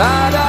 tak dapat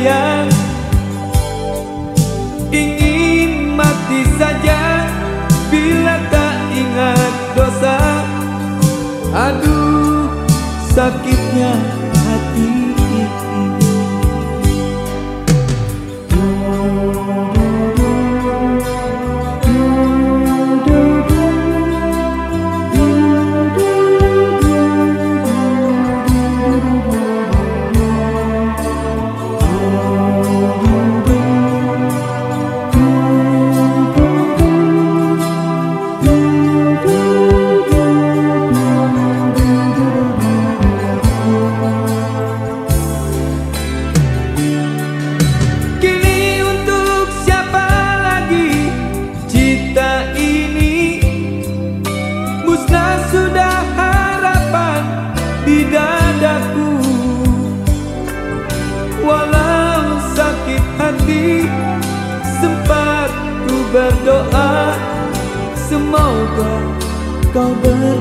sayang. Ingin mati saja bila tak ingat dosa. Aduh sakitnya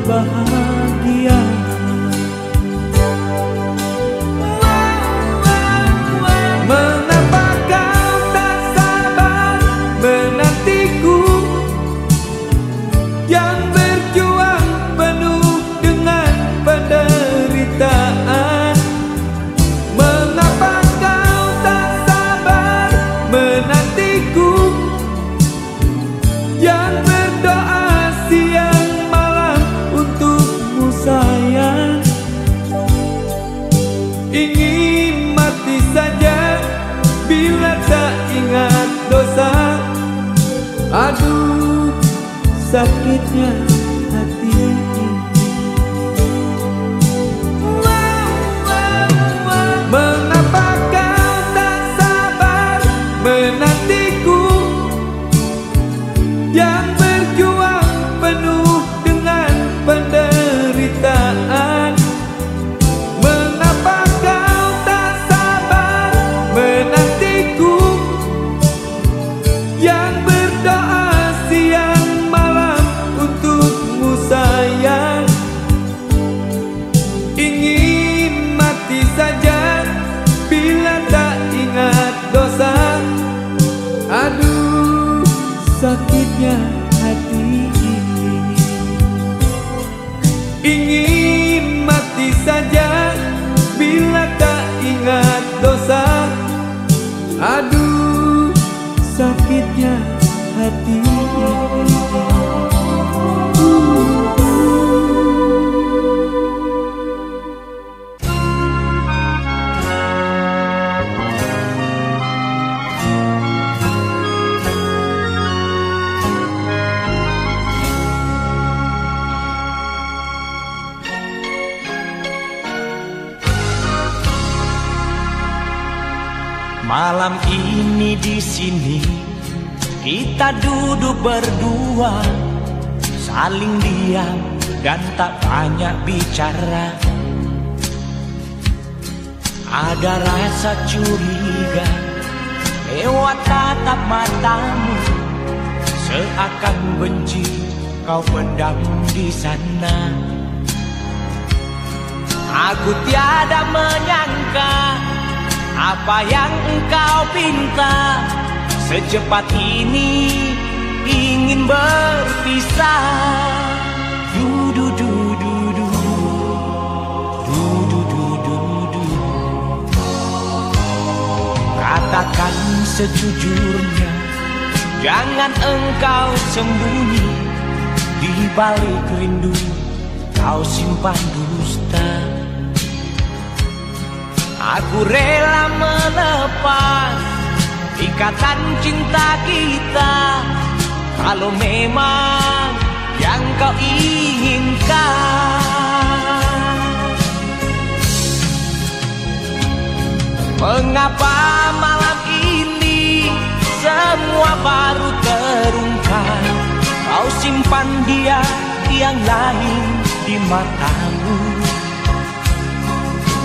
the sakitnya berdua saling diam dan tak banyak bicara. Ada rasa curiga lewat tatap matamu seakan benci kau pendam di sana. Aku tiada menyangka apa yang engkau pinta Secepat ini ingin berpisah. Du du du du du du du du du du Katakan sejujurnya Jangan engkau sembunyi. Di balik rindu Kau simpan dusta. Aku rela melepas ikatan cinta kita kalau memang yang kau inginkan. Mengapa malam ini semua baru terungkap? Kau simpan dia yang lain di matamu.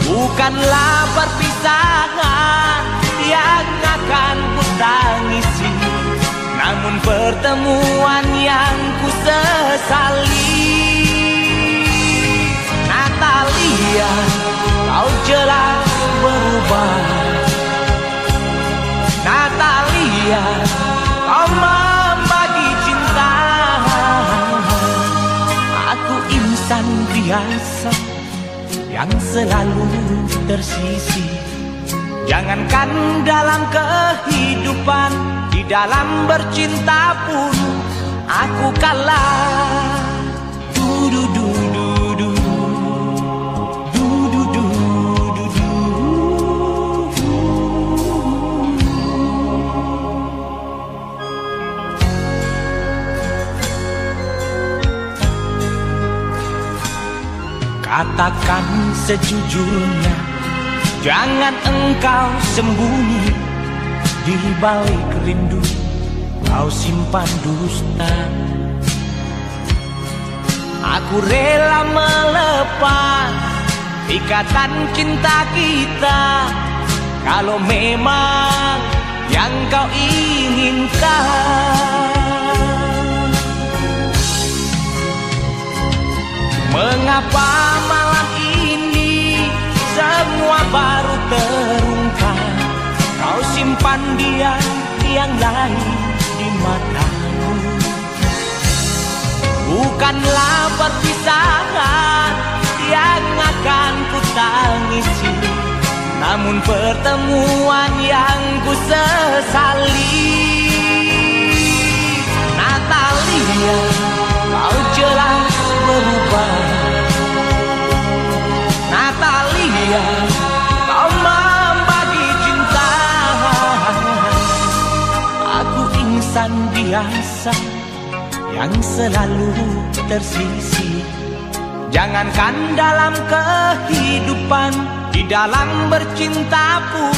Bukanlah perpisahan yang akan ku tangisi. Namun pertemuan yang ku sesali Natalia, kau jelas berubah. Natalia, kau membagi cinta. Aku insan biasa yang selalu tersisi. Jangankan dalam kehidupan Dalam bercinta pun Aku kalah. Katakan sejujurnya Jangan engkau sembunyi Di balik rindu Kau simpan dusta. Aku rela melepas Ikatan cinta kita. Kalau memang yang kau inginkan. Mengapa malam ini semua baru terungkap simpan dia yang lain di matamu Bukanlah perpisahan yang akan ku tangisi Namun pertemuan yang ku sesali Natalia, kau jelas berubah. Natalia, insan biasa yang selalu tersisi. Jangankan dalam kehidupan Di dalam bercinta pun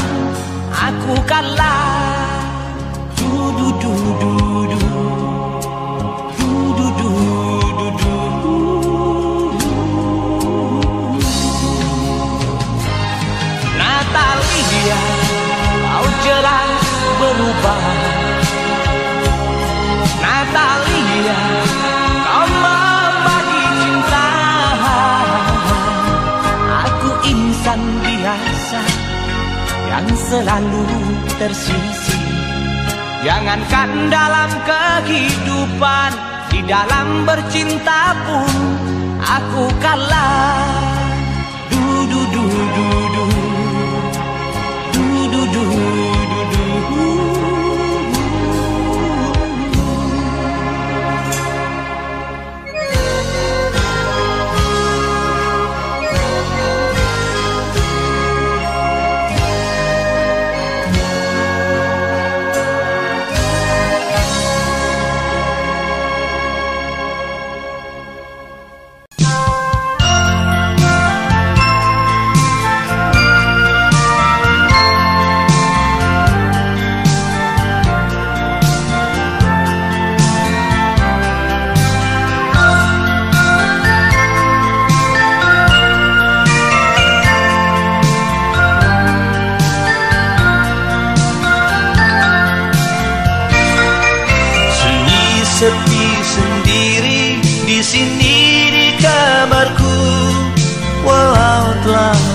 Aku kalah. Du du du du du du Natalia kau jelas berubah yang selalu tersisi. Jangankan dalam kehidupan Di dalam bercinta pun Aku kalah. Du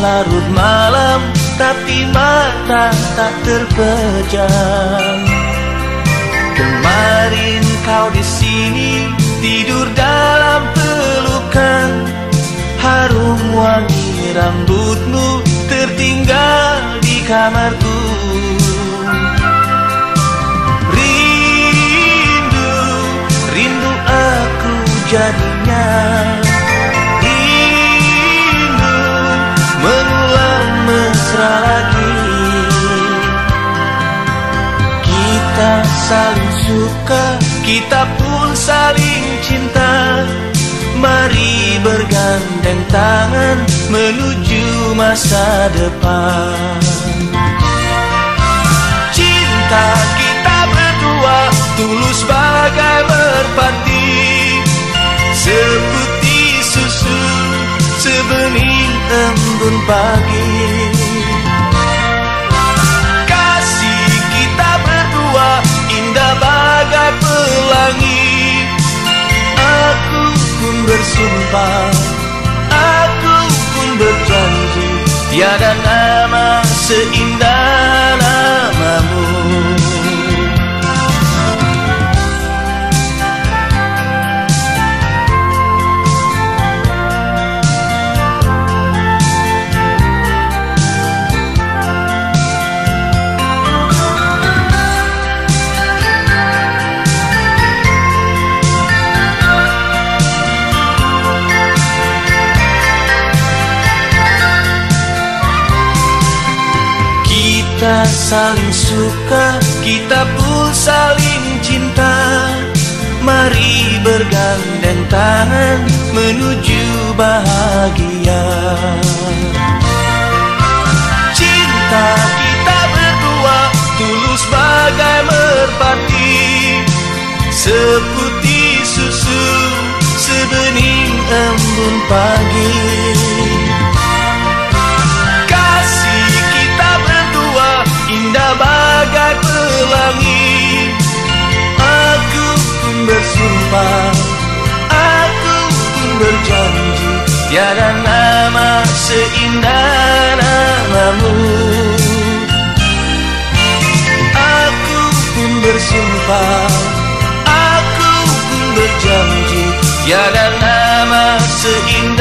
larut malam tapi mata tak terpejam. Kemarin kau di sini tidur dalam pelukan. Harum wangi rambutmu tertinggal di kamarku. Rindu, rindu aku jadinya mesra lagi. Kita saling suka Kita pun saling cinta. Mari bergandeng tangan Menuju masa depan. Cinta kita berdua Tulus bagai merpati. Seperti susu Sebening embun pagi. Bersumpah. Aku pun berjanji Tiada nama seindah Saling suka, kita pun saling cinta. Mari bergandeng tangan menuju bahagia. Cinta kita berdua tulus bagai merpati. Seputih susu sebening embun pagi pelangi Aku pun bersumpah Aku pun berjanji Tiada nama seindah namamu. Aku pun bersumpah Aku pun berjanji Tiada nama seindah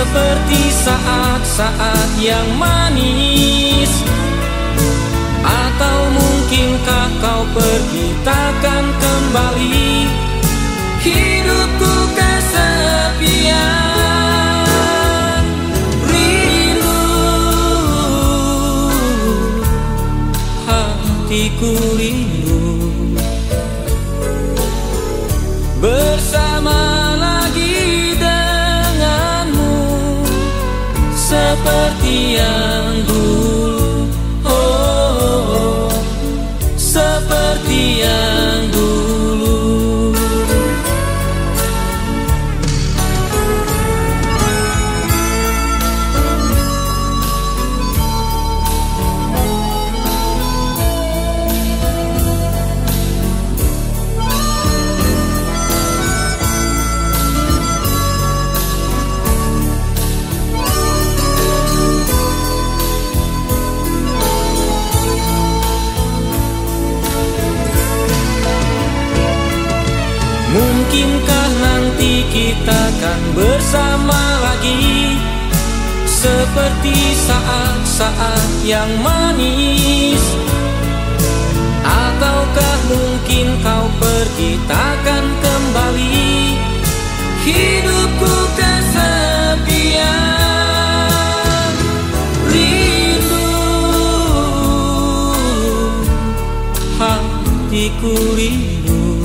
Seperti saat-saat yang manis. Atau mungkinkah kau pergi takkan kembali? Hidupku kesepian Rindu. Hatiku rindu Seperti Seperti saat-saat yang manis. Ataukah mungkin kau pergi takkan kembali? Hidupku kesepian Rindu. Hatiku rindu.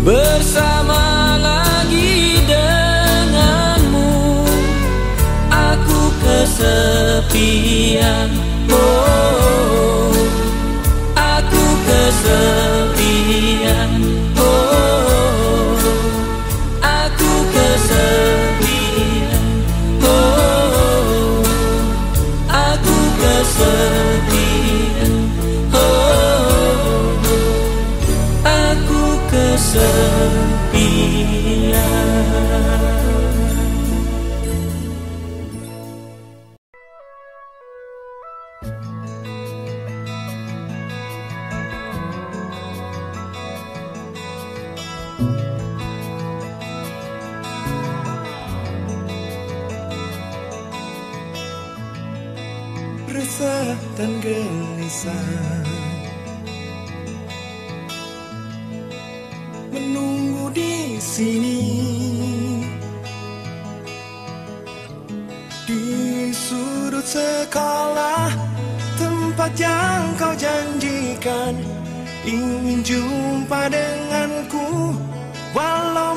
Bersama kesepian Oh Aku kesepian. Oh Aku kesepian. Oh Aku kesepian. Oh Aku kesepian sini. Di sudut sekolah tempat yang kau janjikan ingin jumpa denganku walau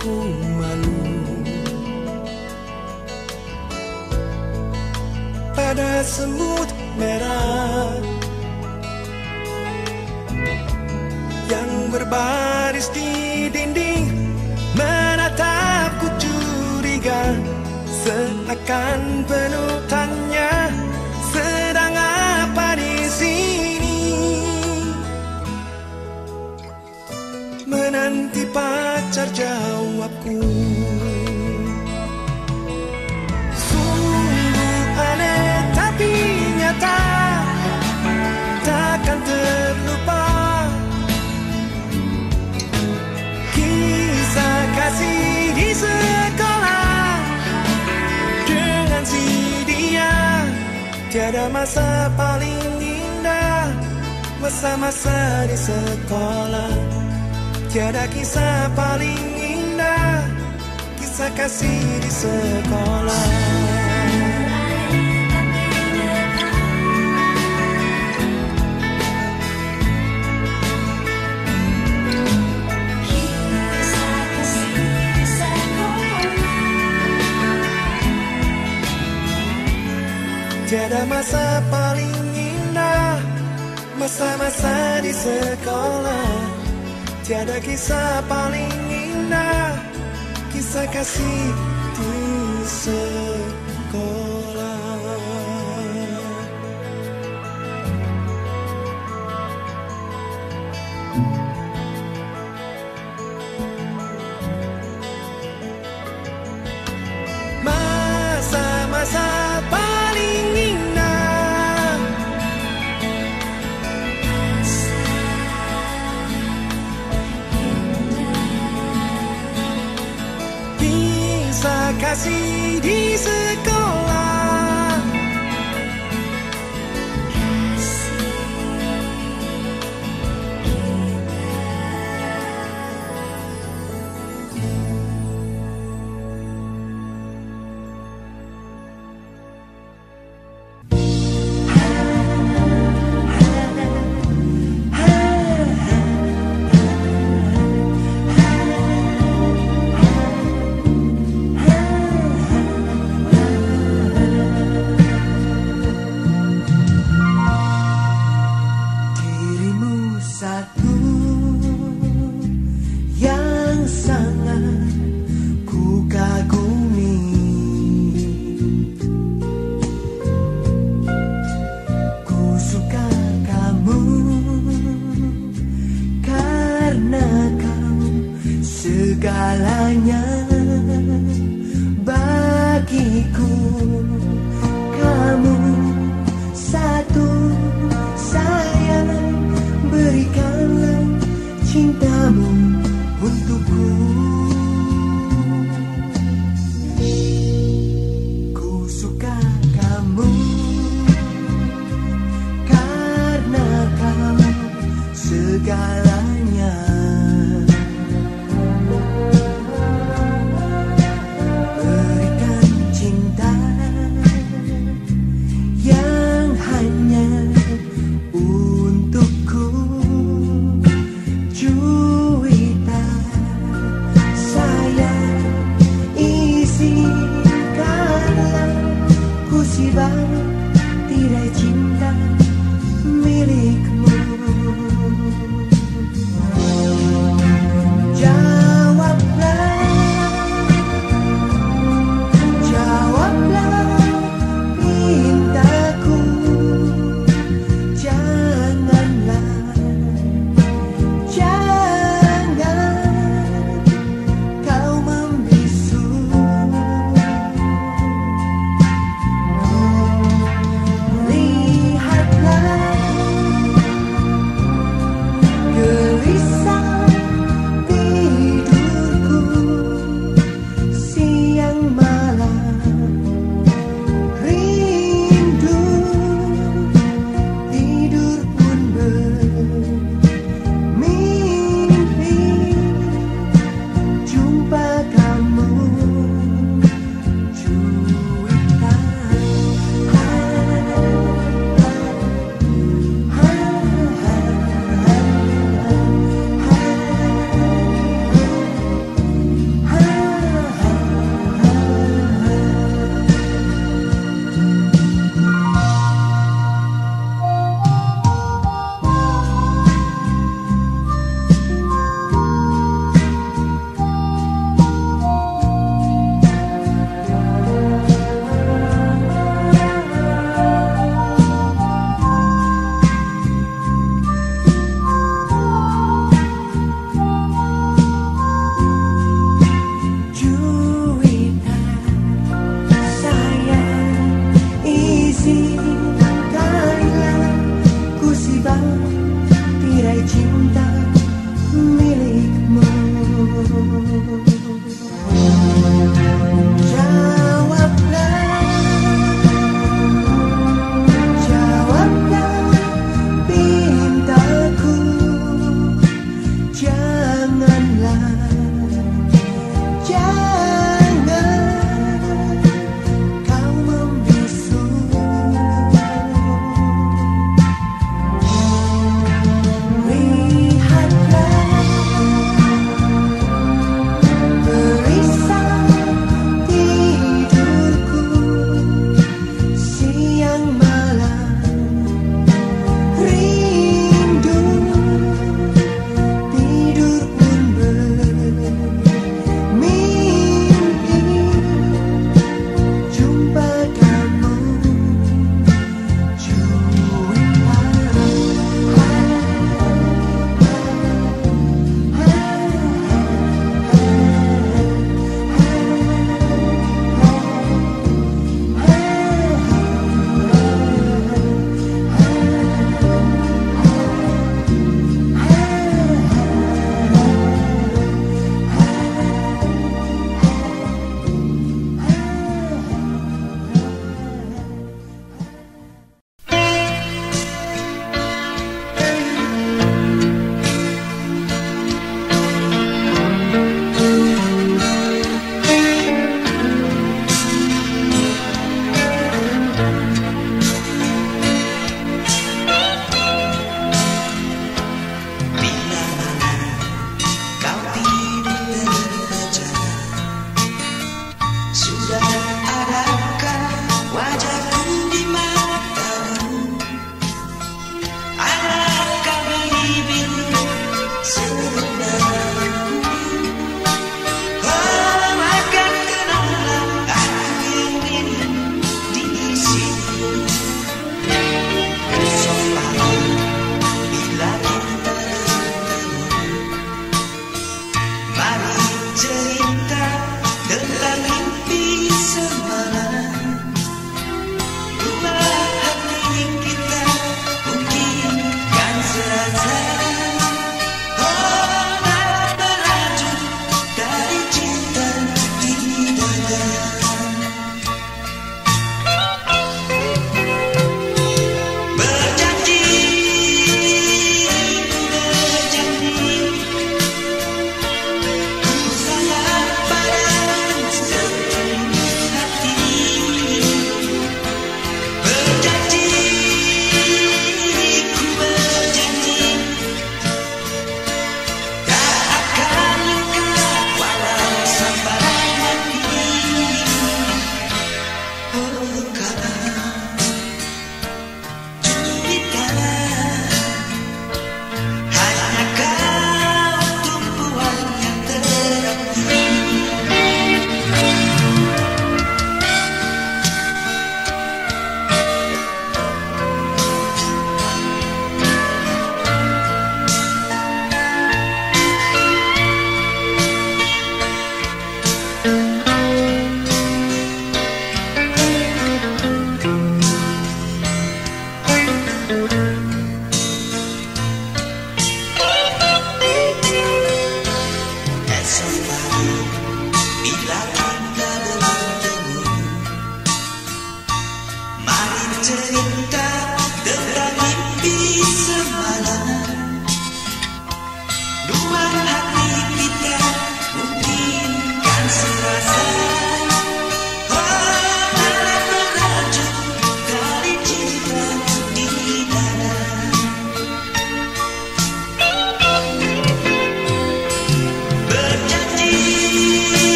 aku malu. Pada semut merah Yang berbaris di dinding Menatapku curiga. Seakan penuh tanya Sedang apa di sini? Menanti cintaku Sungguh aneh tapi nyata Takkan terlupa. Kisah kasih di sekolah Dengan si dia. Tiada masa paling indah Masa-masa di sekolah Tiada kisah paling indah Kisah kasih di sekolah. Tiada masa paling indah Masa-masa di sekolah Tiada kisah paling indah Kisah kasih di Kisah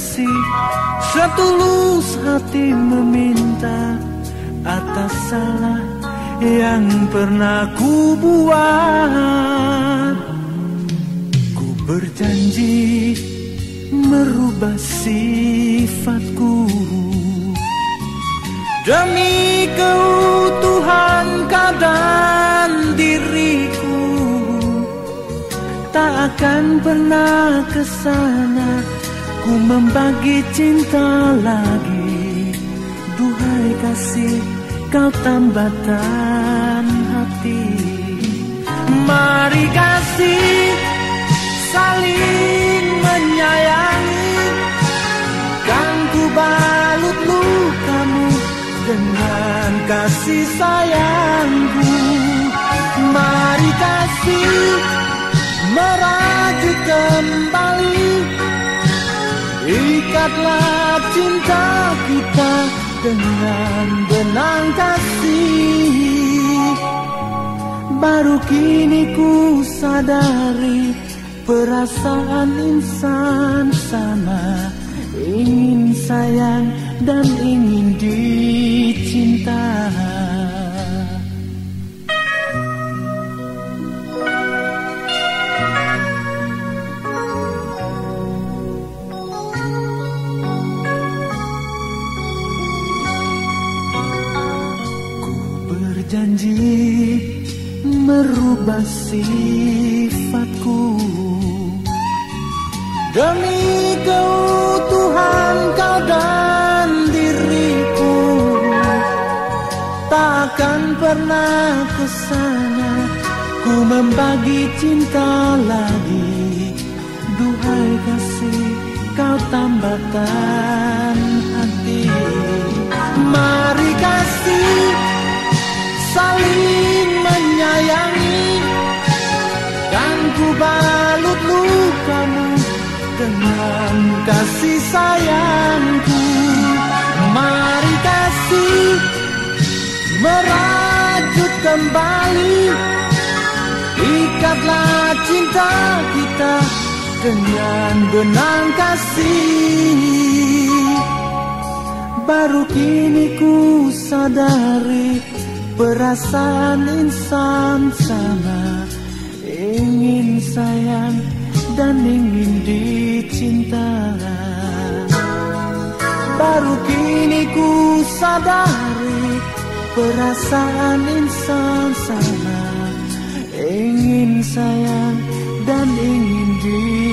kekasih Setulus hati meminta Atas salah yang pernah ku buat. Ku berjanji merubah sifatku. Demi keutuhan kau dan diriku Tak akan pernah ke sana Ku membagi cinta lagi. Duhai kasih kau tambatan hati. Mari kasih saling menyayangi. Kan ku balut lukamu dengan kasih sayangku. Mari kasih merajut kembali Ikatlah cinta kita dengan benang kasih. Baru kini ku sadari Perasaan insan sama Ingin sayang dan ingin dicinta berjanji merubah sifatku. Demi keutuhan kau dan diriku Takkan pernah ke sana Ku membagi cinta lagi. Duhai kasih kau tambahkan hati. Mari kasih saling menyayangi. Dan ku balut lukamu dengan kasih sayangku. Mari kasih merajut kembali. Ikatlah cinta kita dengan benang kasih. Baru kini ku sadari Perasaan insan sama Ingin sayang dan ingin dicinta Baru kini ku sadari Perasaan insan sama Ingin sayang dan ingin dicinta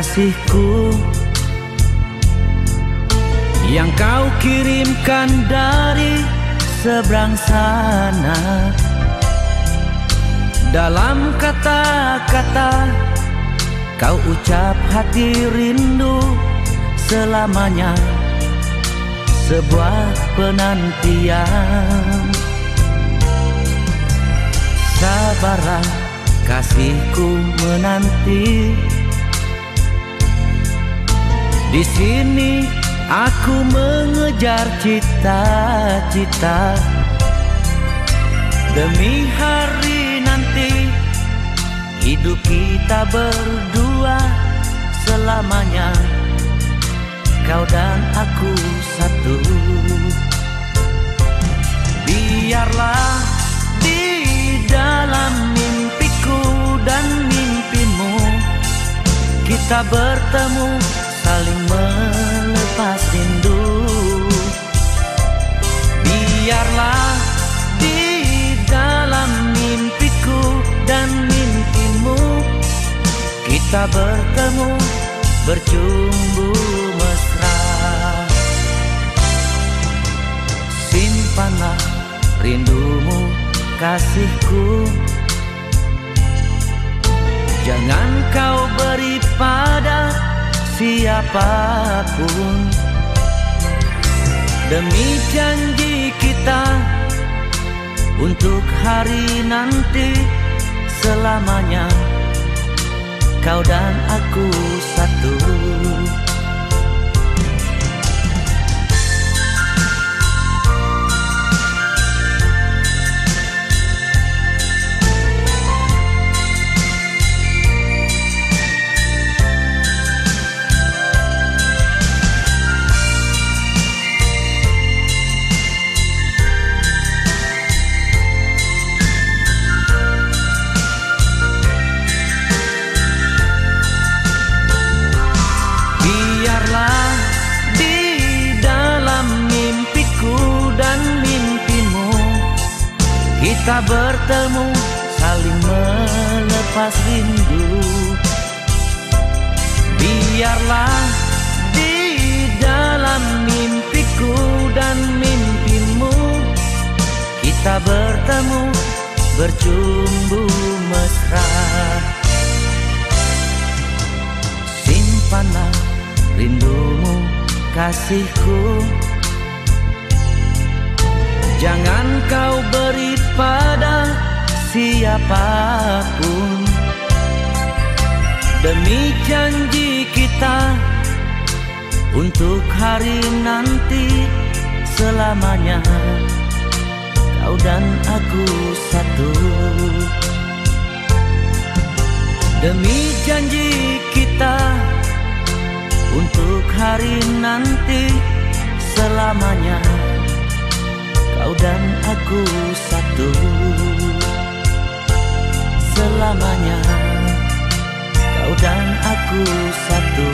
kasihku Yang kau kirimkan dari seberang sana. Dalam kata-kata kau ucap hati rindu selamanya Sebuah penantian. Sabarlah kasihku menanti Di sini aku mengejar cita-cita. Demi hari nanti Hidup kita berdua selamanya. Kau dan aku satu. Biarlah di dalam mimpiku dan mimpimu Kita bertemu saling melepas rindu. Biarlah di dalam mimpiku dan mimpimu Kita bertemu bercumbu mesra. Simpanlah rindumu kasihku. Jangan kau beri pada siapa pun. Demi janji kita Untuk hari nanti selamanya Kau dan aku satu Kita bertemu saling melepas rindu. Biarlah di dalam mimpiku dan mimpimu Kita bertemu bercumbu mesra. Simpanlah rindumu kasihku Jangan kau beri pada siapa pun. Demi janji kita Untuk hari nanti selamanya Kau dan aku satu. Demi janji kita Untuk hari nanti selamanya Kau dan aku satu. Selamanya Kau dan aku satu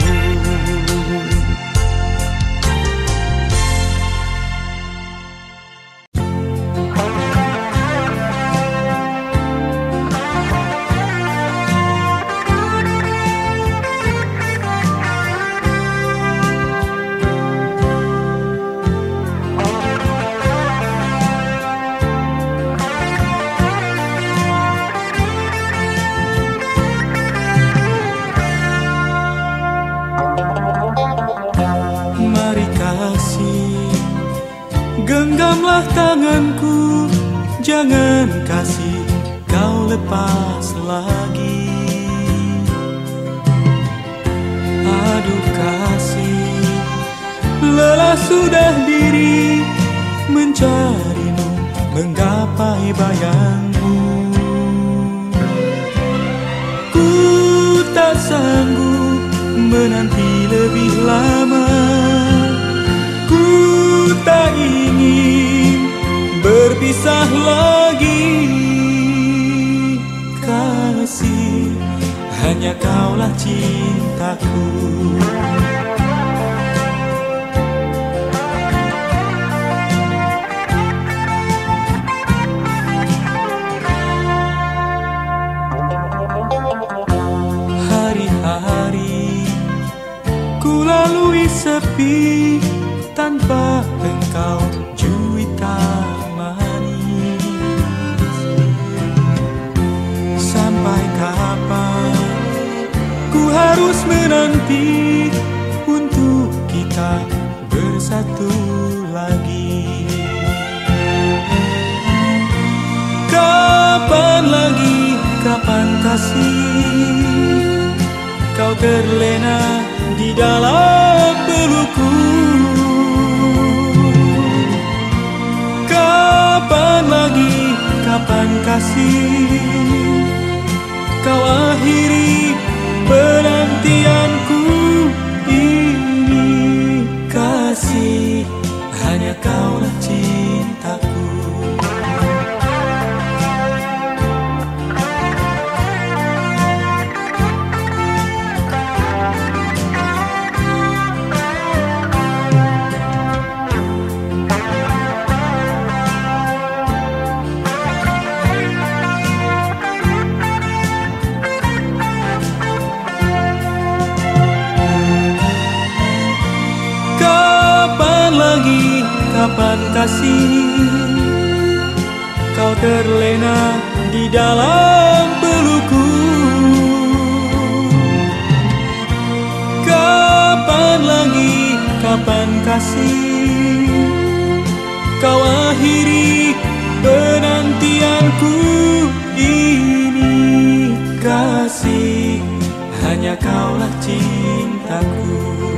ungkapan kasih. Kau terlena di dalam pelukku Kapan lagi kapan kasih? Kau akhiri penantianku ini. Kasih, hanya kaulah cintaku.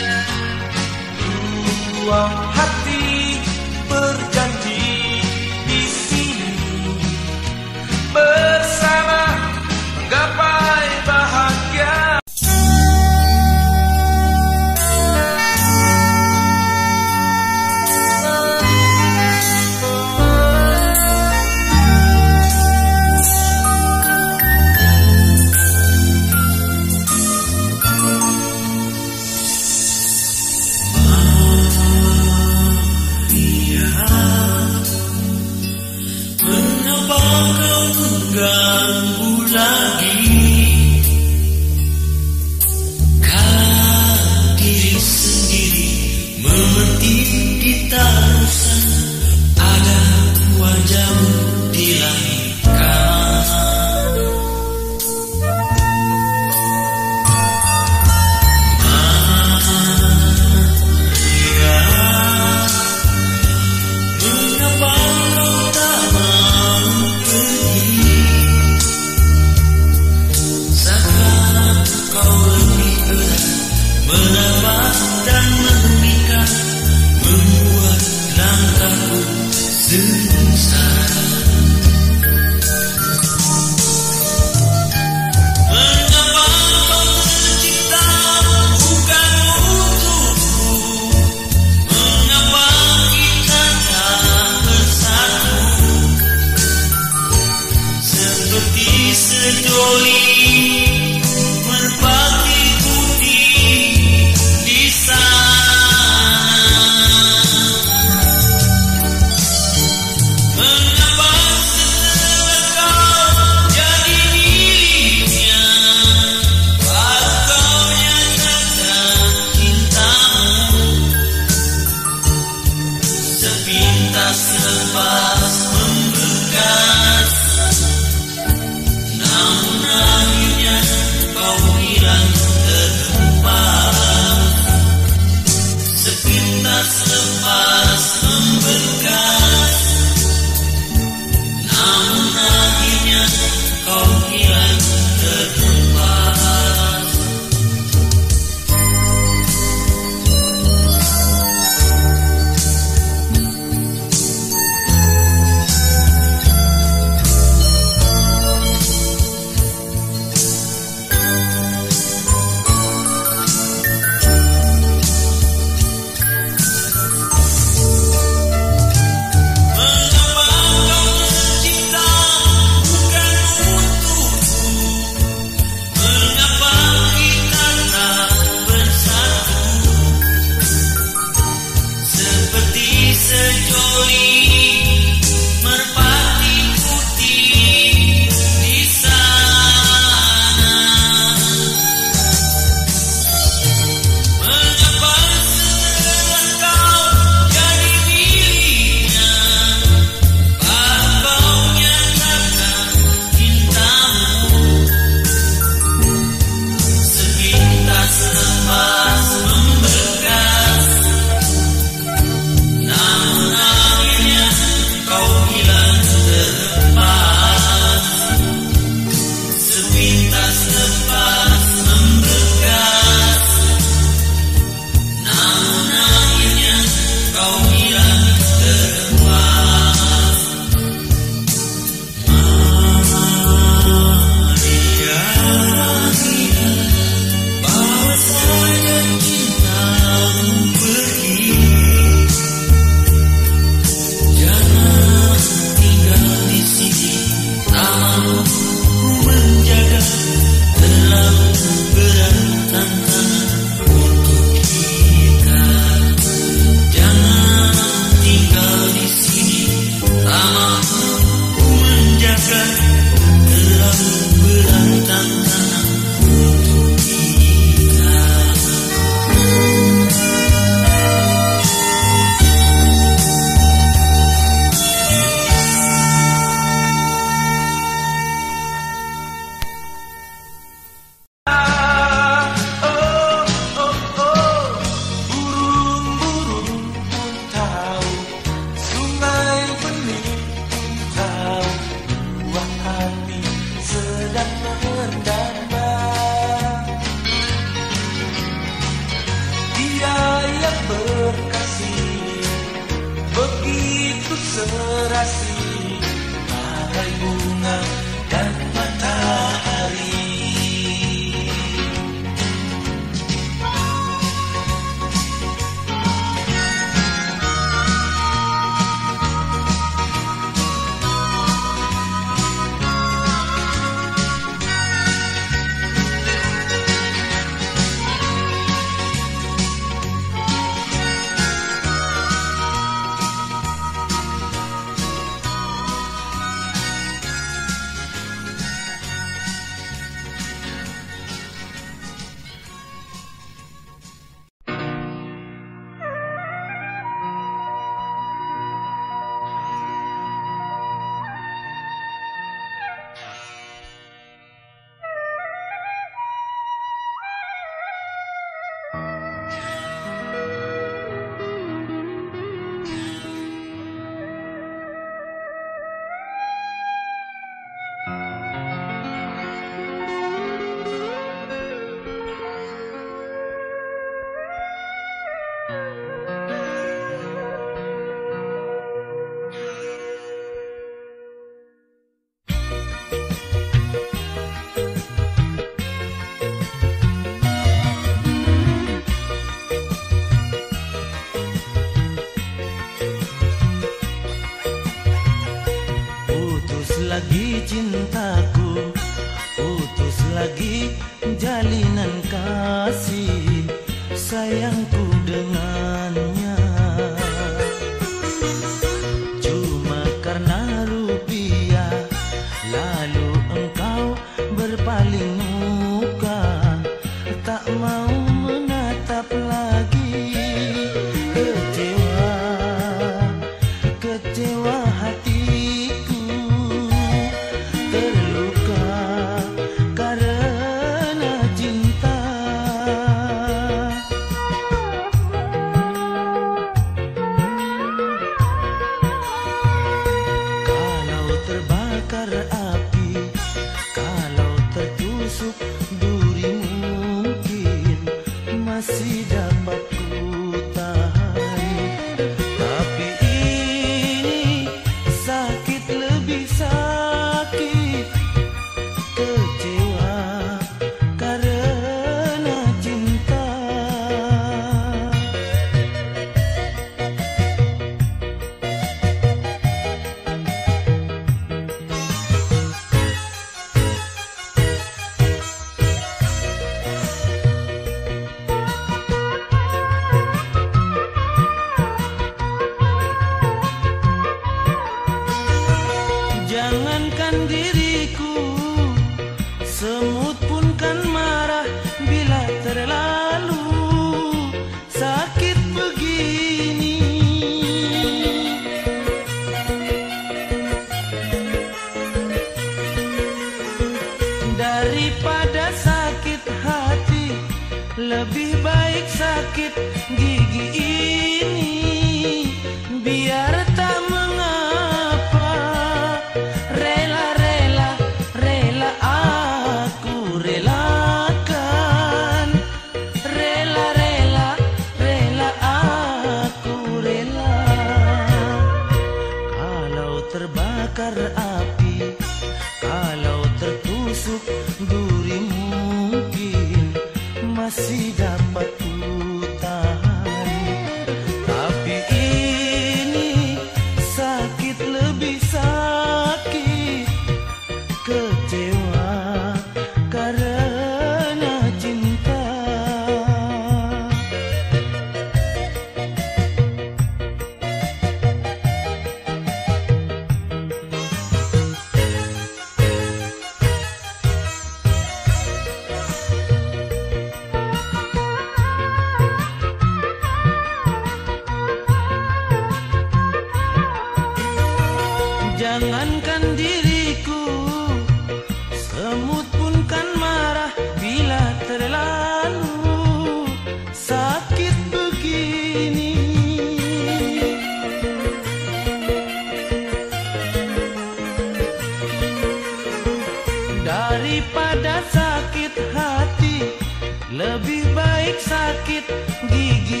Lebih baik sakit gigi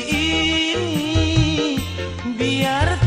ini Biar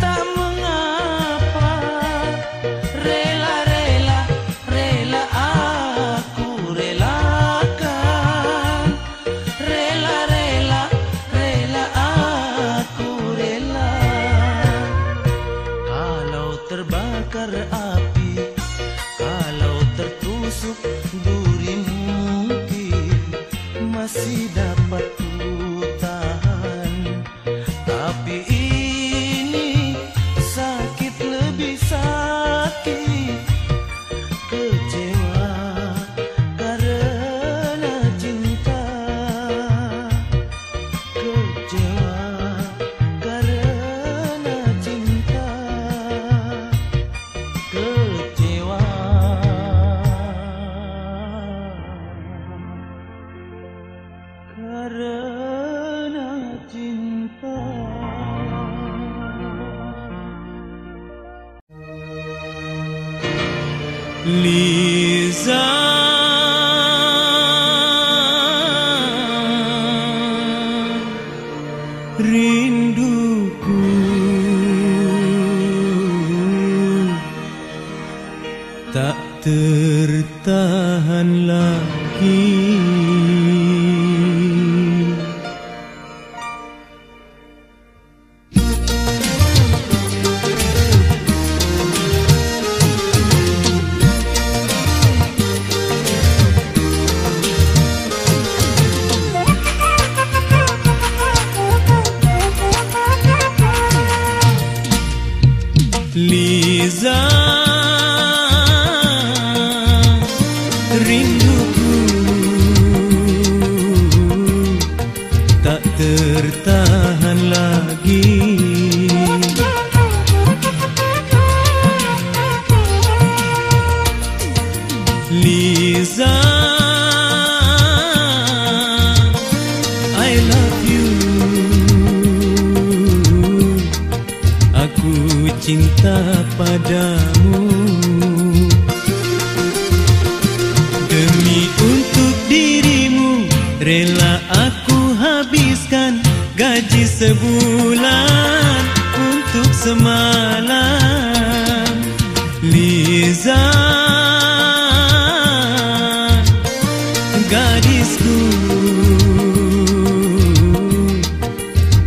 gadisku.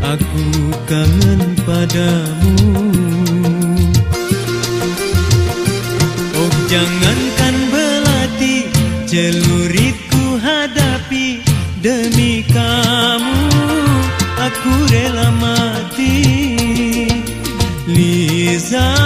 Aku kangen padamu. Oh jangankan belati celuritku hadapi Demi kamu. Aku rela mati. Liza.